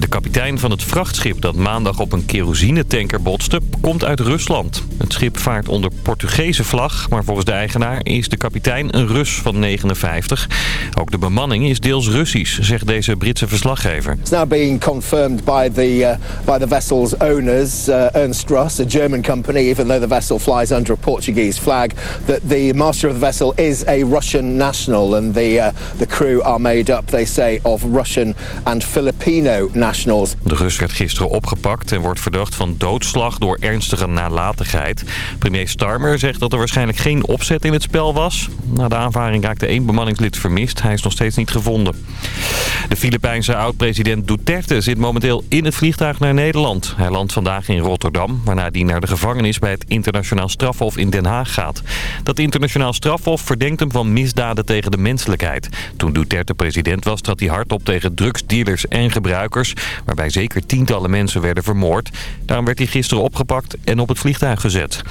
De kapitein van het vrachtschip dat maandag op een kerosinetanker botste, komt uit Rusland. Het schip vaart onder Portugese vlag, maar volgens de eigenaar is de kapitein een Rus van 59. Ook de bemanning is deels Russisch, zegt deze Britse verslaggever. It's now being confirmed by the, uh, by the vessel's owners, uh, Ernst Russ, a German company, even though the vessel flies under a Portuguese flag, that the master of the vessel is a Russian national and the, uh, the crew are made up, they say, of Russian and Filipino De Rus werd gisteren opgepakt en wordt verdacht van doodslag door ernstige nalatigheid. Premier Starmer zegt dat er waarschijnlijk geen opzet in het spel was. Na de aanvaring raakte één bemanningslid vermist. Hij is nog steeds niet gevonden. De Filipijnse oud-president Duterte zit momenteel in het vliegtuig naar Nederland. Hij landt vandaag in Rotterdam, waarna hij naar de gevangenis bij het internationaal strafhof in Den Haag gaat. Dat internationaal strafhof verdenkt hem van misdaden tegen de menselijkheid. Toen Duterte president was, trad hij hard op tegen drugsdealers en gebruikers, waarbij zeker tientallen mensen werden vermoord. Daarom werd hij gisteren opgepakt en op het vliegtuig gezet.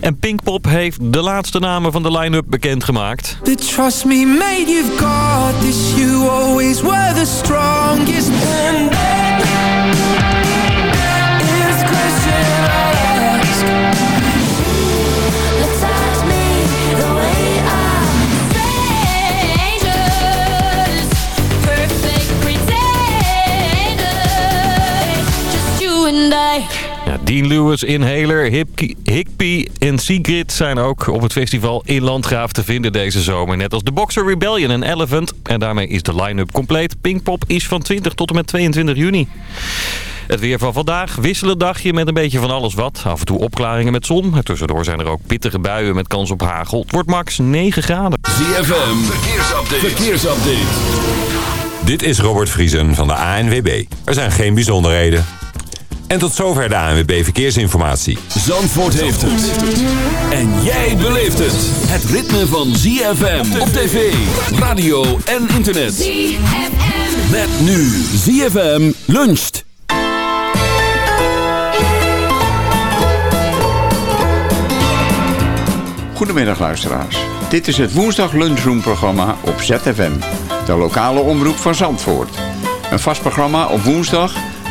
En Pinkpop heeft de laatste namen van de line-up bekendgemaakt. The trust me mate you've got this You always were the strongest Dean Lewis, Inhaler, Higpie en Sigrid zijn ook op het festival in Landgraaf te vinden deze zomer. Net als de Boxer Rebellion en Elephant. En daarmee is de line-up compleet. Pinkpop is van 20 tot en met 22 juni. Het weer van vandaag, wisselend dagje met een beetje van alles wat. Af en toe opklaringen met zon. Tussendoor zijn er ook pittige buien met kans op hagel. Het wordt max 9 graden. ZFM, verkeersupdate. verkeersupdate. Dit is Robert Vriesen van de ANWB. Er zijn geen bijzonderheden. En tot zover de ANWB Verkeersinformatie. Zandvoort heeft het. En jij beleeft het. Het ritme van ZFM op tv, radio en internet. ZFM. Met nu ZFM luncht. Goedemiddag luisteraars. Dit is het woensdag lunchroom programma op ZFM. De lokale omroep van Zandvoort. Een vast programma op woensdag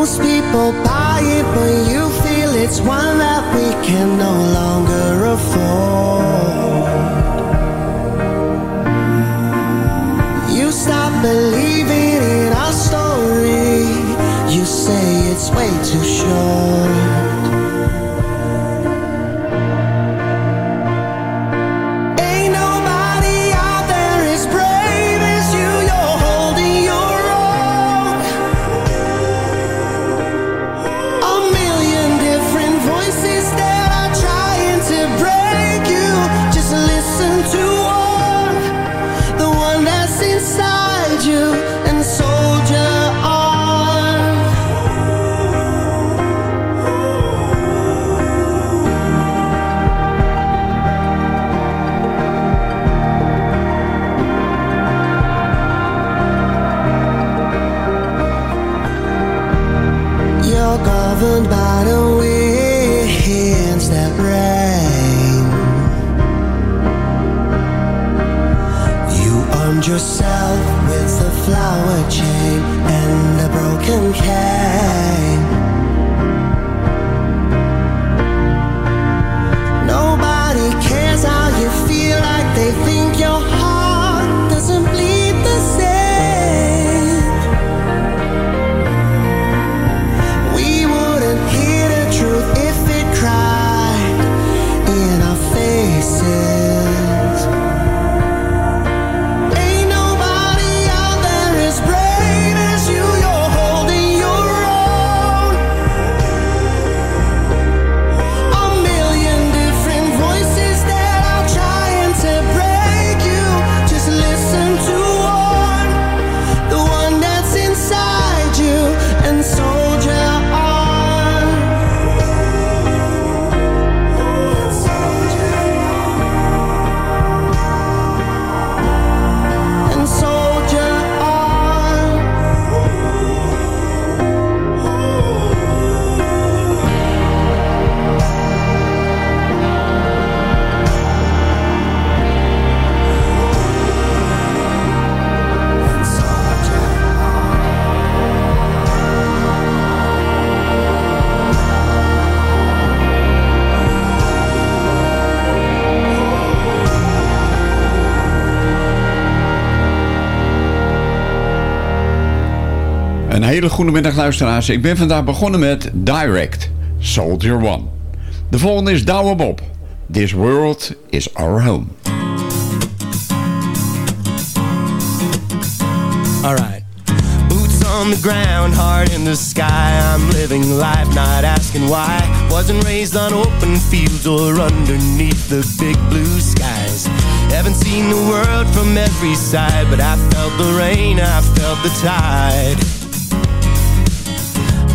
Most people buy it, but you feel it's one that we can no longer afford. You stop believing in our story. You say it's way too short. Hele goede middag luisteraars. Ik ben vandaag begonnen met Direct, Soldier One. De volgende is Douwe Bob. This world is our home. Alright. Boots on the ground, heart in the sky. I'm living life, not asking why. Wasn't raised on open fields or underneath the big blue skies. Haven't seen the world from every side, but I felt the rain, I felt the tide.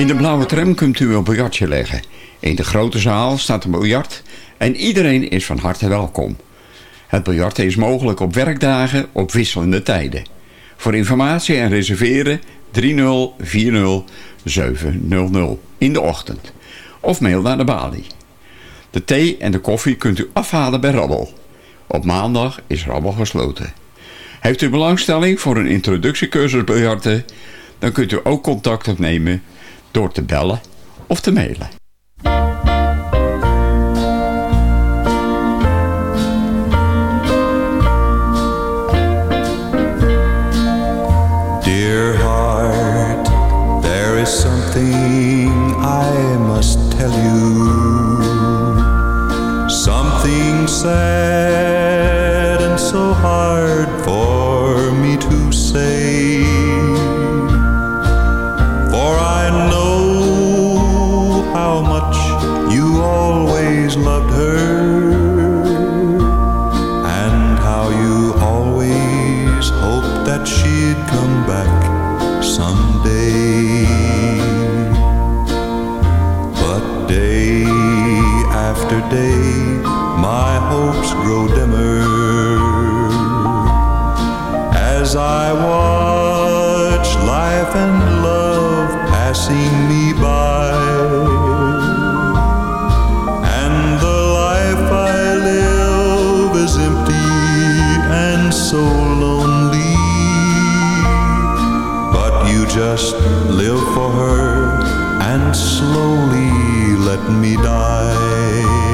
In de blauwe tram kunt u een biljartje leggen. In de grote zaal staat een biljart en iedereen is van harte welkom. Het biljarten is mogelijk op werkdagen op wisselende tijden. Voor informatie en reserveren 3040 700 in de ochtend. Of mail naar de balie. De thee en de koffie kunt u afhalen bij Rabbel. Op maandag is Rabbel gesloten. Heeft u belangstelling voor een introductiecursus biljarten? Dan kunt u ook contact opnemen door te bellen of te mailen. Dear heart, there is something I must tell you. Something sad just live for her and slowly let me die.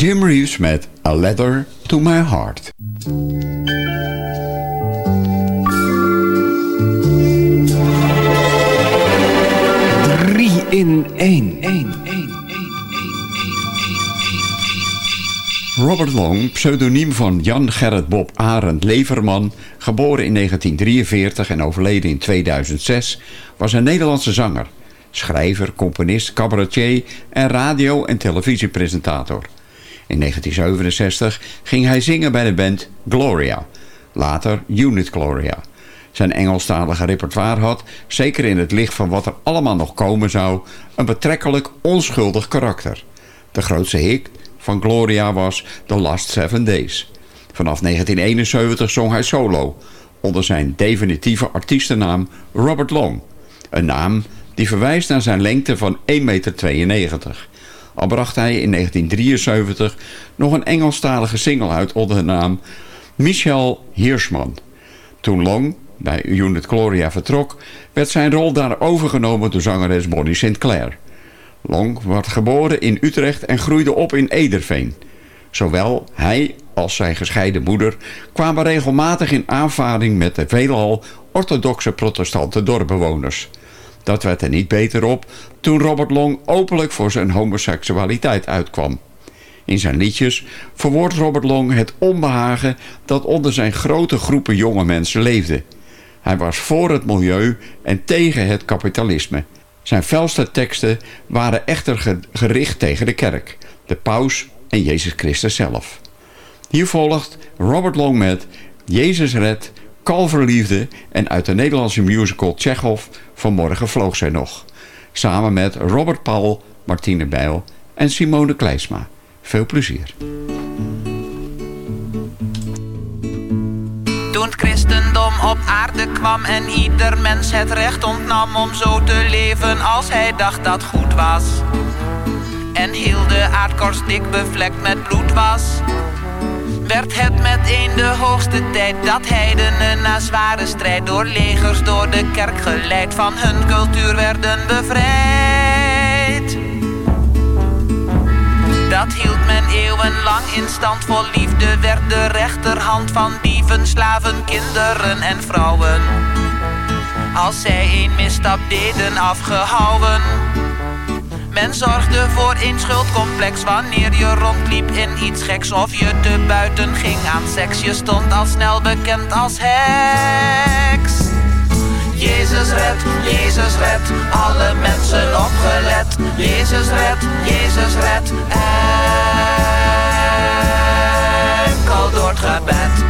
Jim Reeves met A Letter to My Heart. Drie in één. Robert Long, pseudoniem van Jan Gerrit Bob Arend Leverman, geboren in 1943 en overleden in 2006, was een Nederlandse zanger, schrijver, componist, cabaretier en radio- en televisiepresentator. In 1967 ging hij zingen bij de band Gloria, later Unit Gloria. Zijn Engelstalige repertoire had, zeker in het licht van wat er allemaal nog komen zou, een betrekkelijk onschuldig karakter. De grootste hit van Gloria was The Last Seven Days. Vanaf 1971 zong hij solo, onder zijn definitieve artiestennaam Robert Long. Een naam die verwijst naar zijn lengte van 1,92 meter. Al bracht hij in 1973 nog een Engelstalige single uit onder de naam Michel Hirschman. Toen Long bij Unit Gloria vertrok, werd zijn rol daar overgenomen door zangeres Bonnie Sinclair. Long werd geboren in Utrecht en groeide op in Ederveen. Zowel hij als zijn gescheiden moeder kwamen regelmatig in aanvaring met de veelal orthodoxe protestante dorpbewoners. Dat werd er niet beter op toen Robert Long openlijk voor zijn homoseksualiteit uitkwam. In zijn liedjes verwoordt Robert Long het onbehagen dat onder zijn grote groepen jonge mensen leefde. Hij was voor het milieu en tegen het kapitalisme. Zijn felste teksten waren echter ge- gericht tegen de kerk, de paus en Jezus Christus zelf. Hier volgt Robert Long met Jezus red, Kalverliefde en uit de Nederlandse musical Tsjechov Vanmorgen vloog zij nog. Samen met Robert Paul, Martine Bijl en Simone Kleisma. Veel plezier. Toen het christendom op aarde kwam en ieder mens het recht ontnam om zo te leven als hij dacht dat goed was. En heel de aardkorst dik bevlekt met bloed was. Werd het meteen de hoogste tijd dat heidenen na zware strijd door legers door de kerk geleid van hun cultuur werden bevrijd. Dat hield men eeuwenlang in stand. Vol liefde werd de rechterhand van dieven, slaven, kinderen en vrouwen. Als zij een misstap deden afgehouden. Men zorgde voor een schuldcomplex wanneer je rondliep in iets geks of je te buiten ging aan seks. Je stond al snel bekend als heks. Jezus red, Jezus red, alle mensen opgelet. Jezus red, Jezus red, enkel door het gebed.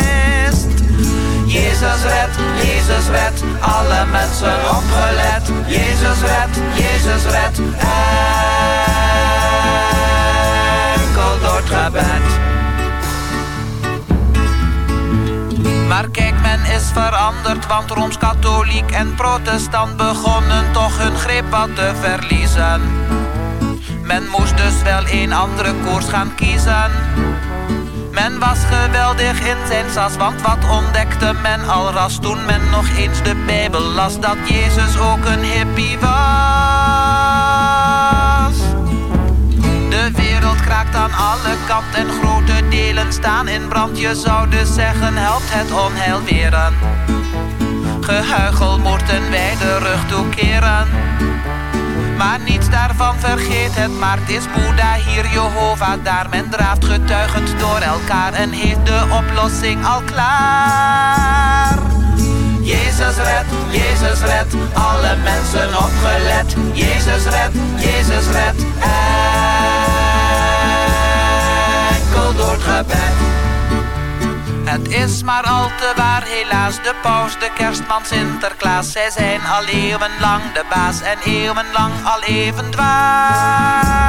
Jezus red, Jezus red, alle mensen opgelet. Jezus red, Jezus red, enkel door het gebed. Maar kijk, men is veranderd, want Rooms-Katholiek en Protestant begonnen toch hun greep wat te verliezen. Men moest dus wel een andere koers gaan kiezen. Men was geweldig in zijn sas, want wat ontdekte men al ras toen men nog eens de Bijbel las dat Jezus ook een hippie was. De raakt aan alle kanten en grote delen staan in brand. Je zou dus zeggen, helpt het onheil weren. Gehuichel moeten wij de rug toekeren. Maar niets daarvan vergeet het, maar het is Boeddha hier Jehovah daar. Men draaft getuigend door elkaar en heeft de oplossing al klaar. Jezus red, Jezus red, alle mensen opgelet. Jezus red, Jezus red, enkel door het gebed. Het is maar al te waar, helaas, de paus, de kerstman, Sinterklaas. Zij zijn al eeuwenlang de baas en eeuwenlang al even dwaas.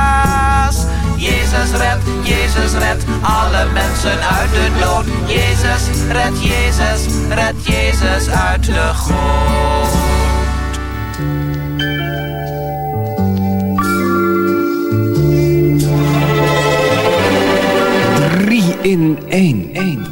Jezus red, Jezus red, alle mensen uit de dood. Jezus red, Jezus red, Jezus uit de goot. Drie in één.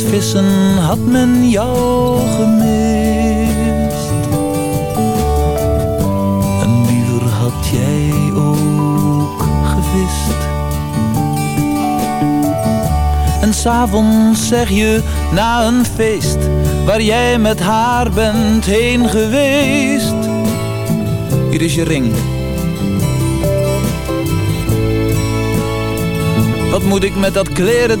Vissen had men jou gemist. En liever had jij ook gevist. En s'avonds zeg je na een feest waar jij met haar bent heen geweest. Hier is je ring. Wat moet ik met dat kleren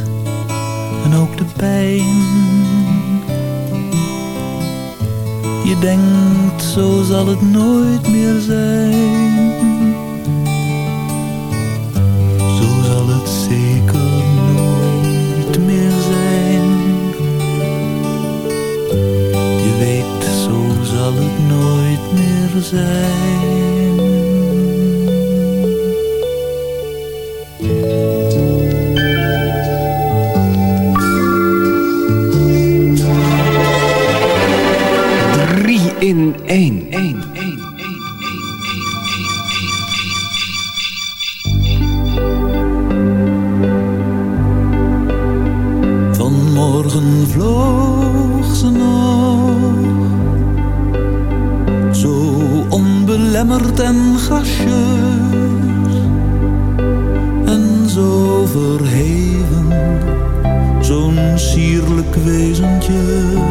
en ook de pijn. Je denkt, zo zal het nooit meer zijn. Zo zal het zeker nooit meer zijn. Je weet, zo zal het nooit meer zijn. in één. Vanmorgen vloog ze nog, zo onbelemmerd en gracieus, en zo verheven, zo'n sierlijk wezentje.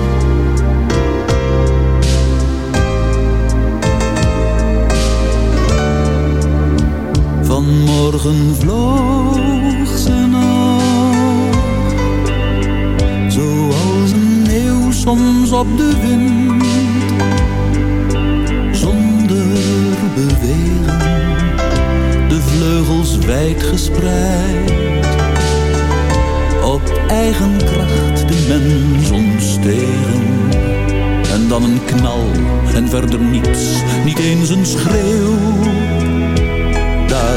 Vanmorgen vloog ze nog, zoals een eeuw soms op de wind, zonder bewegen, de vleugels wijd gespreid, op eigen kracht de mens ontstegen. En dan een knal en verder niets, niet eens een schreeuw.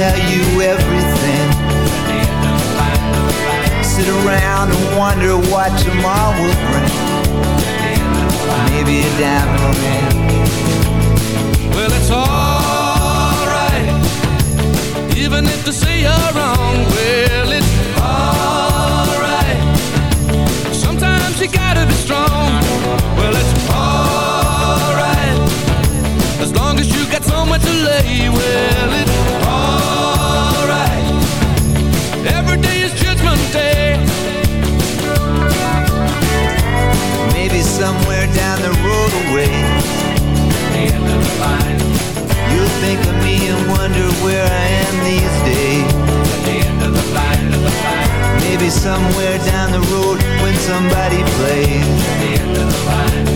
Tell you everything. Sit around and wonder what tomorrow will bring. Maybe a diamond ring. Well, it's alright, even if they say you're wrong. Well, it's alright. Sometimes you gotta be strong. Well, it's alright, as long as you got somewhere to lay. Well, it's down the road away. The end of the line. You'll think of me and wonder where I am these days. The end of the line, of the line. Maybe somewhere down the road when somebody plays. The end of the line.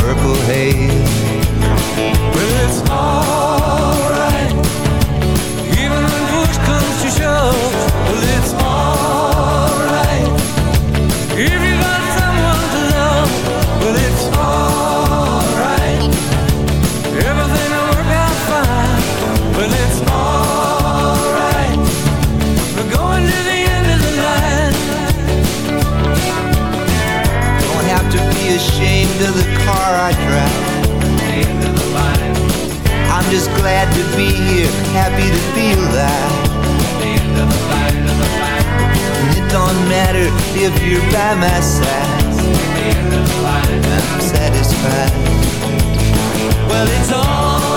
Purple haze. Well, it's alright, even when push comes to shove. Well, it's alright, just glad to be here, happy to feel that. The end of the line, of the line. And it don't matter if you're by my side. The end of the line. I'm satisfied. Well, it's alright,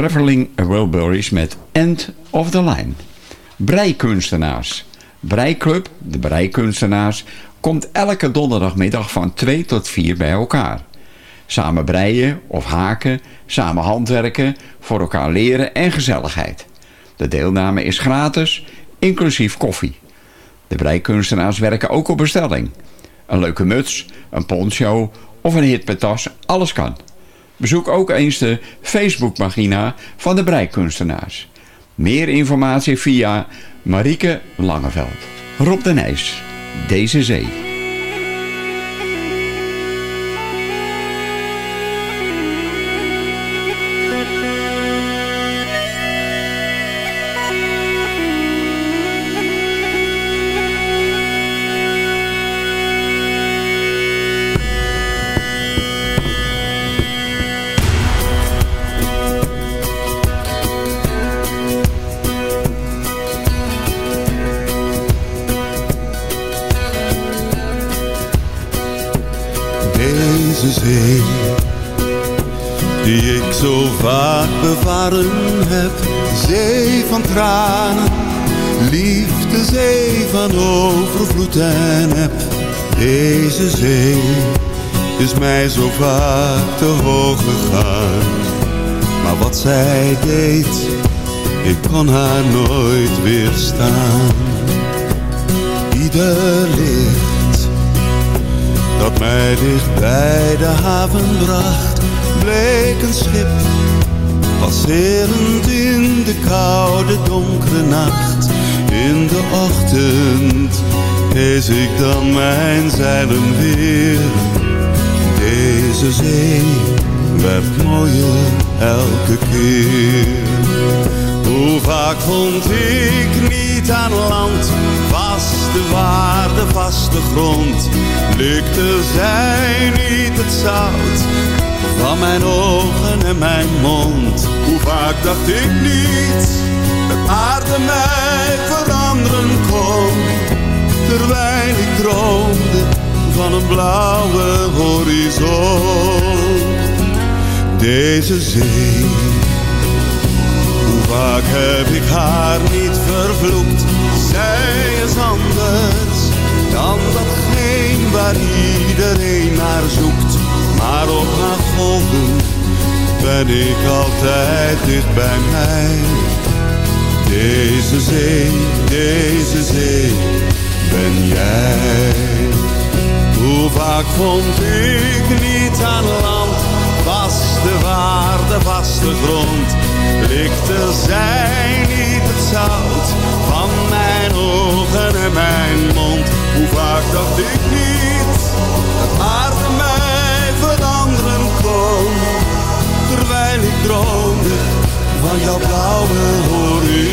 Traveling Wilburys met End of the Line. Breikunstenaars. Breiklub, de Breikunstenaars, komt elke donderdagmiddag van 2 tot 4 bij elkaar. Samen breien of haken, samen handwerken, voor elkaar leren en gezelligheid. De deelname is gratis, inclusief koffie. De breikunstenaars werken ook op bestelling. Een leuke muts, een poncho of een hitpetas, alles kan. Bezoek ook eens de Facebookpagina van de breikunstenaars. Meer informatie via Marieke Langeveld. Rob de Nijs, Deze Zee. Deze zee, die ik zo vaak bevaren heb. Zee van tranen, liefde, zee van overvloed en heb. Deze zee is mij zo vaak te hoog gegaan. Maar wat zij deed, ik kon haar nooit weerstaan. Ieder licht dat mij dicht bij de haven bracht, bleek een schip. Passerend in de koude donkere nacht, in de ochtend hees ik dan mijn zeilen weer. Deze zee werd mooier elke keer. Hoe vaak vond ik niet aan land, vaste waarde, vaste grond. Lukte zij niet het zout van mijn ogen en mijn mond. Hoe vaak dacht ik niet dat aarde mij veranderen kon. Terwijl ik droomde van een blauwe horizon. Deze zee, hoe vaak heb ik haar niet vervloekt. Zij is anders dan datgene waar iedereen naar zoekt. Maar op haar golven ben ik altijd dicht bij mij. Deze zee, deze zee, ben jij. Hoe vaak vond ik niet aan land, vaste waarde, vaste grond. Likte zij niet het van mijn ogen en mijn mond. Hoe vaak dacht ik niet dat aarde mij veranderen kon. Terwijl ik droomde van jouw blauwe horizon.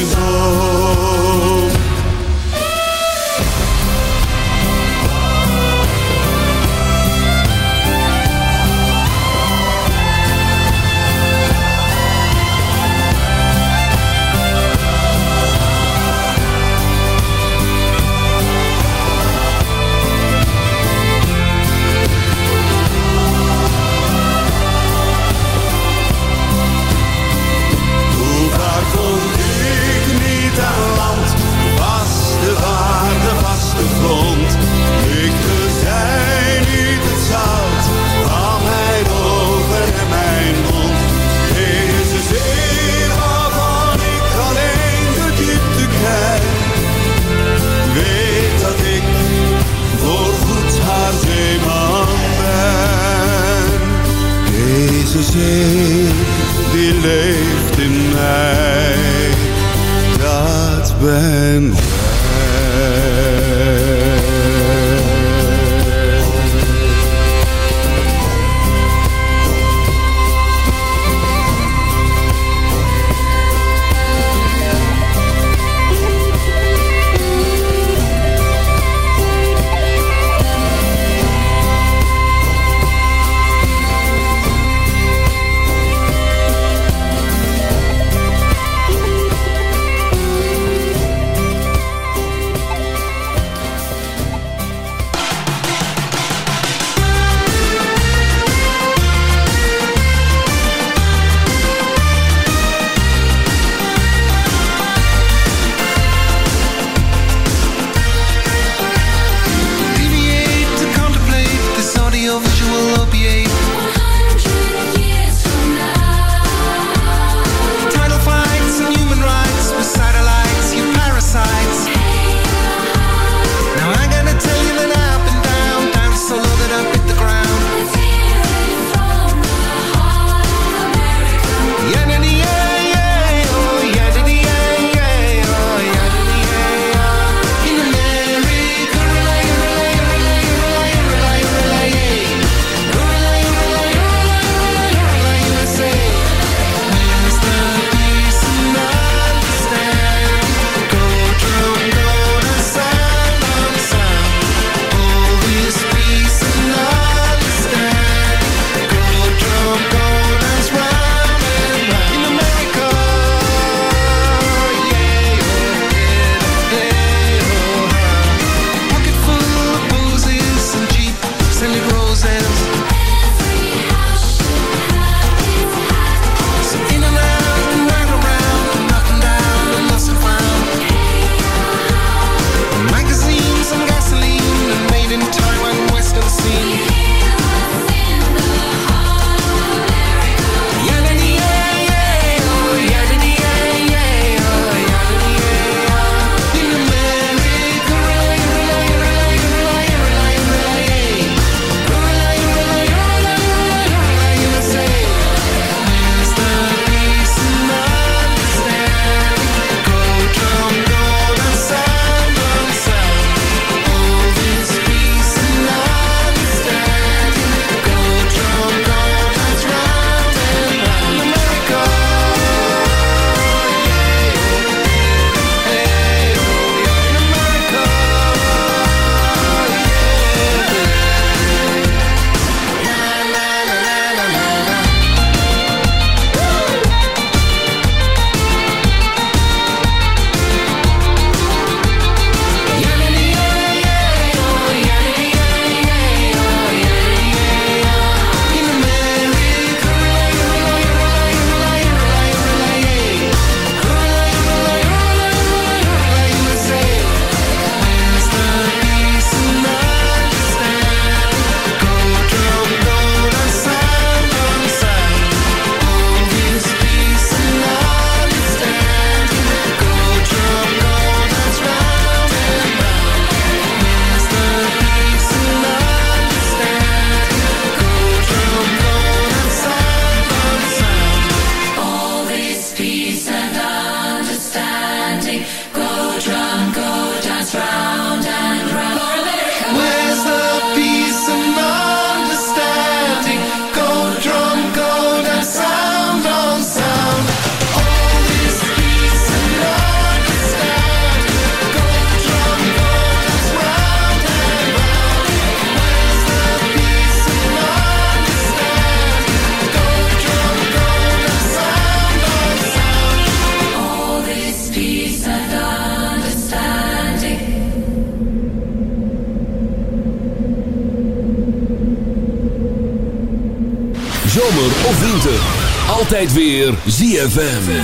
of. Altijd weer ZFM.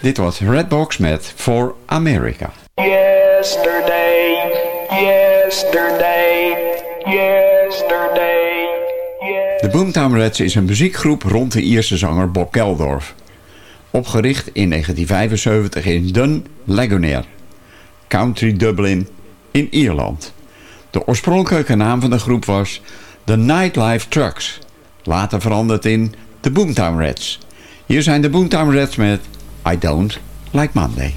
Dit was Redbox met For America. Yesterday, yesterday, yesterday. De Boomtown Reds is een muziekgroep rond de Ierse zanger Bob Geldorf. Opgericht in 1975 in Dun, Ligonier, County Dublin in Ierland. De oorspronkelijke naam van de groep was The Nightlife Trucks, later veranderd in de Boomtown Rats. Hier zijn de Boomtown Rats met I Don't Like Monday.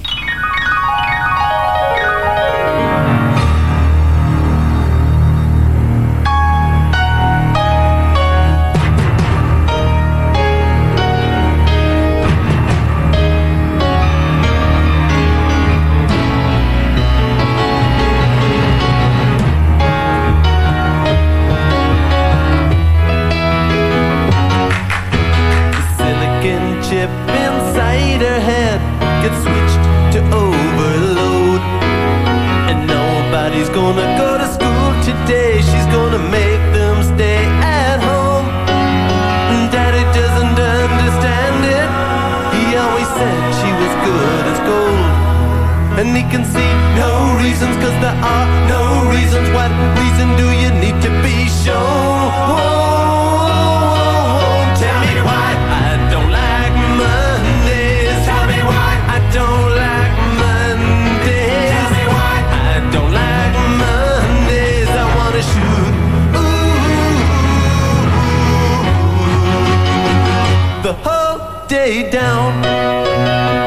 the whole day down.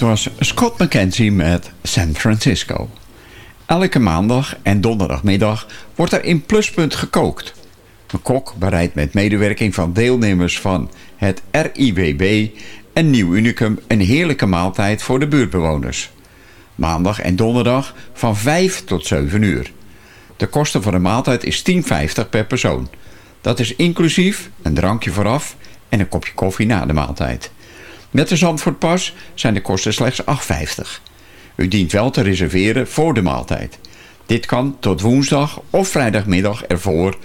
Dit was Scott McKenzie met San Francisco. Elke maandag en donderdagmiddag wordt er in Pluspunt gekookt. Een kok bereidt met medewerking van deelnemers van het RIWB en Nieuw Unicum een heerlijke maaltijd voor de buurtbewoners. Maandag en donderdag van 5 tot 7 uur. De kosten van de maaltijd is 10,50 per persoon. Dat is inclusief een drankje vooraf en een kopje koffie na de maaltijd. Met de Zandvoortpas zijn de kosten slechts 8,50. U dient wel te reserveren voor de maaltijd. Dit kan tot woensdag of vrijdagmiddag ervoor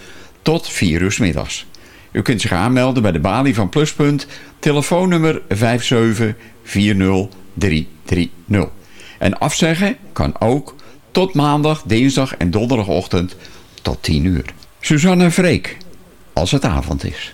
tot 4 uur middags. U kunt zich aanmelden bij de balie van Pluspunt, telefoonnummer 5740330. En afzeggen kan ook tot maandag, dinsdag en donderdagochtend tot 10 uur. Suzanne Freek, als het avond is.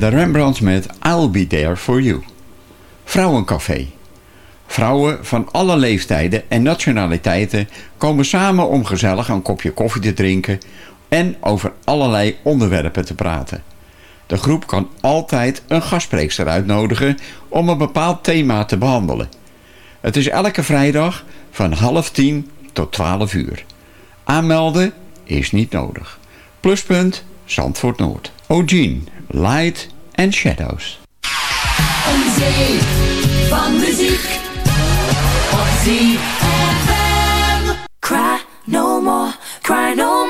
de Rembrandt met I'll Be There For You. Vrouwencafé. Vrouwen van alle leeftijden en nationaliteiten komen samen om gezellig een kopje koffie te drinken en over allerlei onderwerpen te praten. De groep kan altijd een gastspreekster uitnodigen om een bepaald thema te behandelen. Het is elke vrijdag van half tien tot twaalf uur. Aanmelden is niet nodig. Pluspunt Zandvoort Noord. O'Gene, Light and Shadows. Een zee van muziek op ZFM. Cry no more, cry no more.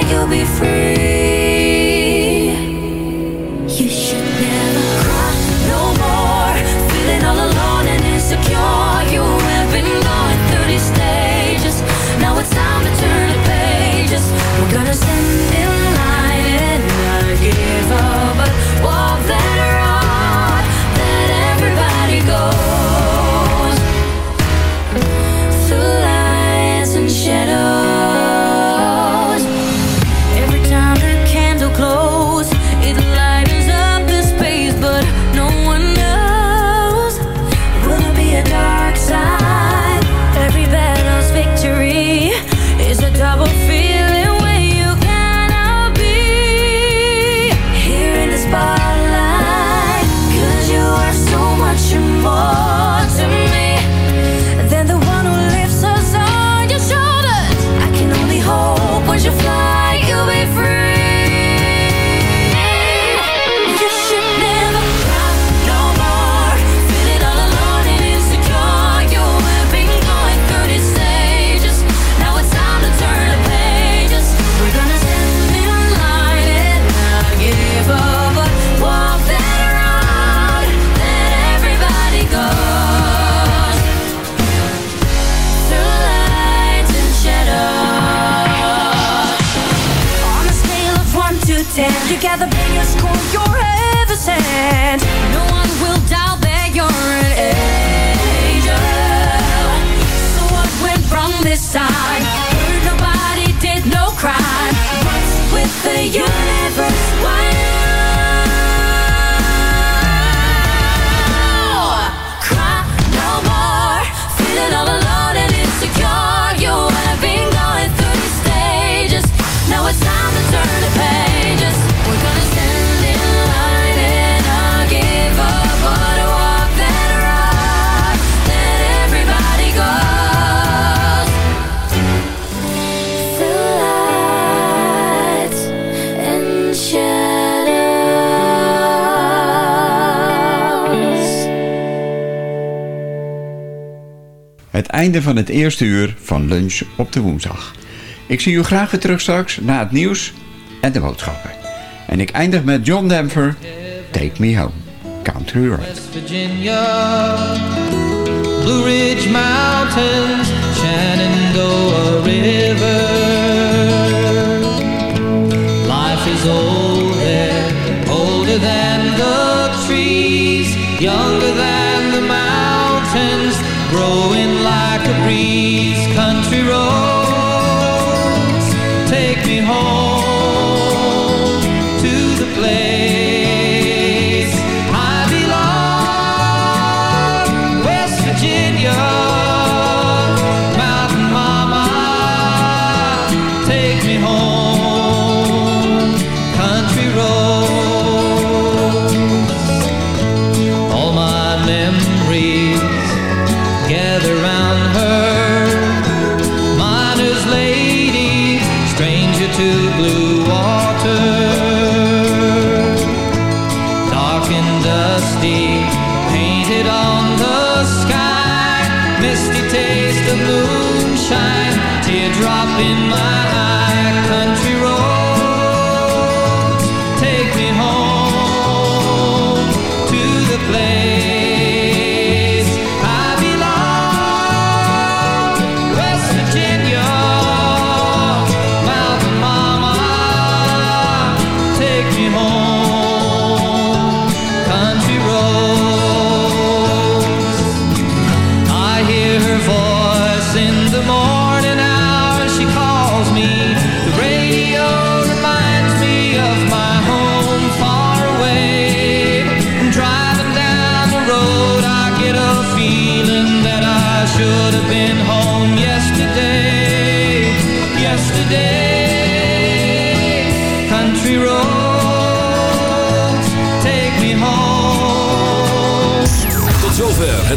einde van het eerste uur van lunch op de woensdag. Ik zie u graag weer terug straks na het nieuws en de boodschappen. En ik eindig met John Denver, Take Me Home, Country Road. West Virginia, Blue Ridge Mountains, Shenandoah River. Life is old older than the trees, younger than trees, country roads, take me home.